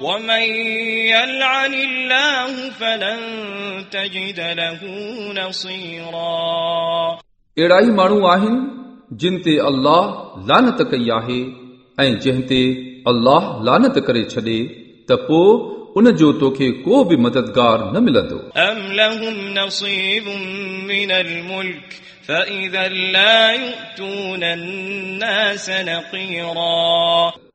أولئك الذين لعنهم الله ومن يلعن الله فلن تجد له نصيرا अहिड़ा ई माण्हू आहिनि जिन ते अल्लाह लानत कई आहे ऐं जंहिं ते अल्लाह लानत करे छॾे त पोइ उन जो तोखे को बि मददगार न मिलंदो أم لهم نصيب من الملك فإذا لا يؤتون الناس نقيرا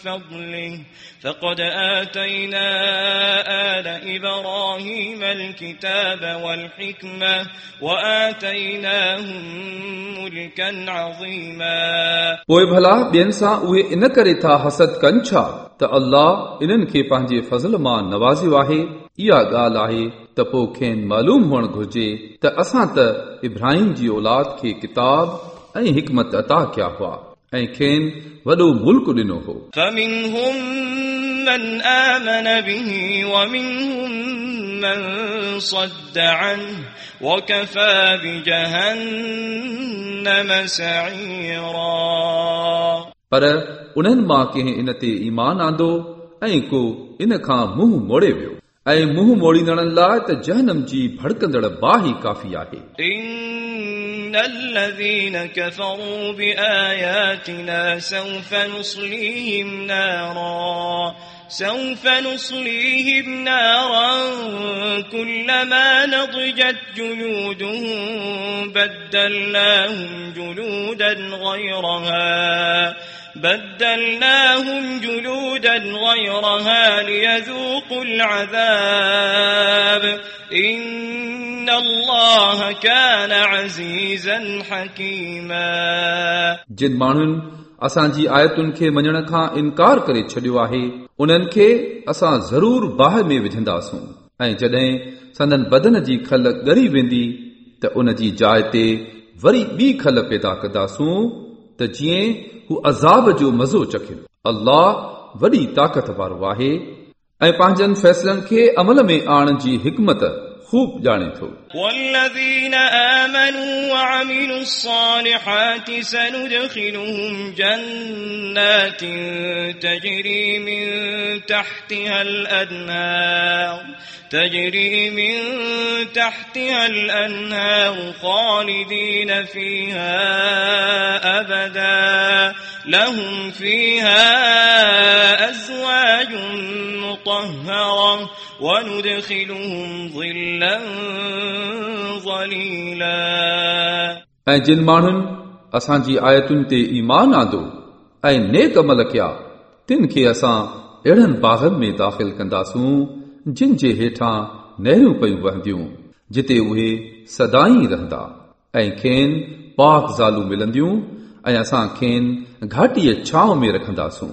فضله فقد آتينا آل إبراهيم الكتاب والحكمة وآتيناهم ملكا عظيما पोइ भला ॿियनि सां उहे इन करे था हसद कनि छा त अल्लाह इन्हनि खे पंहिंजे फज़ल मां नवाज़ियो आहे इहा ॻाल्हि आहे त पोइ खेनि मालूम हुअणु घुर्जे त असां त इब्राहिम जी औलाद खे किताब ऐं हिकमत अता कया हुआ ऐं खेनि वॾो मुल्क ॾिनो हो فمنهم من آمن به ومنهم من صد عنه وكفى بجهنم سعيرا पर उन्हनि मां कंहिं इन ते ईमान आंदो ऐं को इन खां मुंहुं मोड़े वियो ऐं मुंहुं मोड़ींदड़नि लाइ त जहनम जी भड़कंदड़ बाहि ई काफ़ी आहे إن الذين كفروا بآياتنا سوف نصليهم نارا سوف نصليهم نارا كلما نضجت جلودهم بدلناهم جلودا غيرها بدلناهم جلودا غيرها ليذوقوا العذاب الله كان عزيزا حكيما जिन माण्हुनि असांजी आयतुनि खे मञण खां इनकार करे छॾियो आहे उन्हनि खे असां ज़रूर बाहि में विझंदासूं ऐं जॾहिं संदन बदन जी खल ॻरी वेंदी त उन जी जाइ ते वरी ॿी खल पैदा कंदासूं त जीअं हू अज़ाब जो मज़ो चखे अल्लाह वॾी ताक़त वारो आहे ऐं पंहिंजनि फ़ैसिलनि खे अमल में आणण जी हिकमत ख़ूब ॼाणे थो والذين آمنوا وعملوا الصالحات سندخلهم جنات تجري من تحتها الأنهار تجري من تحتها الأنهار خالدين فيها أبدا لهم فيها أزواج مطهرة وندخلهم ظلا ظليلا ऐं जिन माण्हुनि असांजी आयतुनि ते ईमान आंदो ऐं नेक अमल कया तिन खे असां अहिड़नि बागनि में दाख़िल कंदासूं जिन जे हेठां नहरूं पयूं वहंदियूं जिते उहे सदाई रहंदा ऐं खेनि पाक ज़ालू मिलंदियूं ऐं असां खेनि घाटीअ छांव में रखंदासूं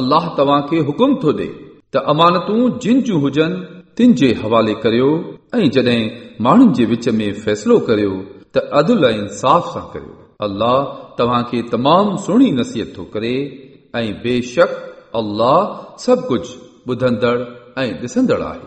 अल्लाह तव्हां खे हुकुम थो ॾे त अमानतूं जिन जूं हुजनि तिन जे हवाले करियो ऐं जॾहिं माण्हुनि जे विच में फ़ैसिलो करियो त अदुल ऐं इंसाफ़ सां करियो अल्लाह तव्हांखे तमामु सुहिणी नसीहत थो करे ऐं बेशक अल्लाह सभु कुझु ॿुधंदड़ ऐं ॾिसंदड़ आहे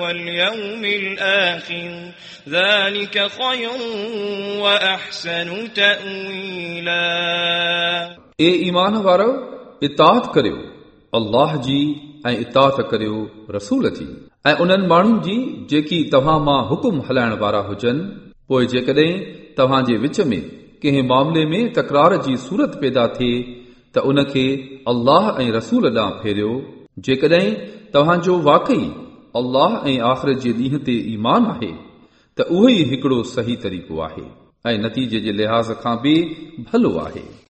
واليوم الآخر ذلك خير وأحسن تأويلا ए ईमान वारो इतात करियो अल्लाह जी ऐं इतात करियो रसूल जी ऐं उन्हनि माण्हुनि जी जेकी तव्हां मां हुकुम हलाइण वारा हुजनि पोइ जेकॾहिं तव्हां जे विच में कंहिं मामले में तकरार जी सूरत पैदा थिए त उनखे अल्लाह ऐं रसूल ॾांहुं फेरियो जेकॾहिं तव्हांजो वाकई अल्लाह ऐं आख़िरत जे ॾींहं ते ईमान आहे त उहो ई हिकिड़ो सही तरीक़ो आहे ऐं नतीजे जे लिहाज़ खां बि भलो आहे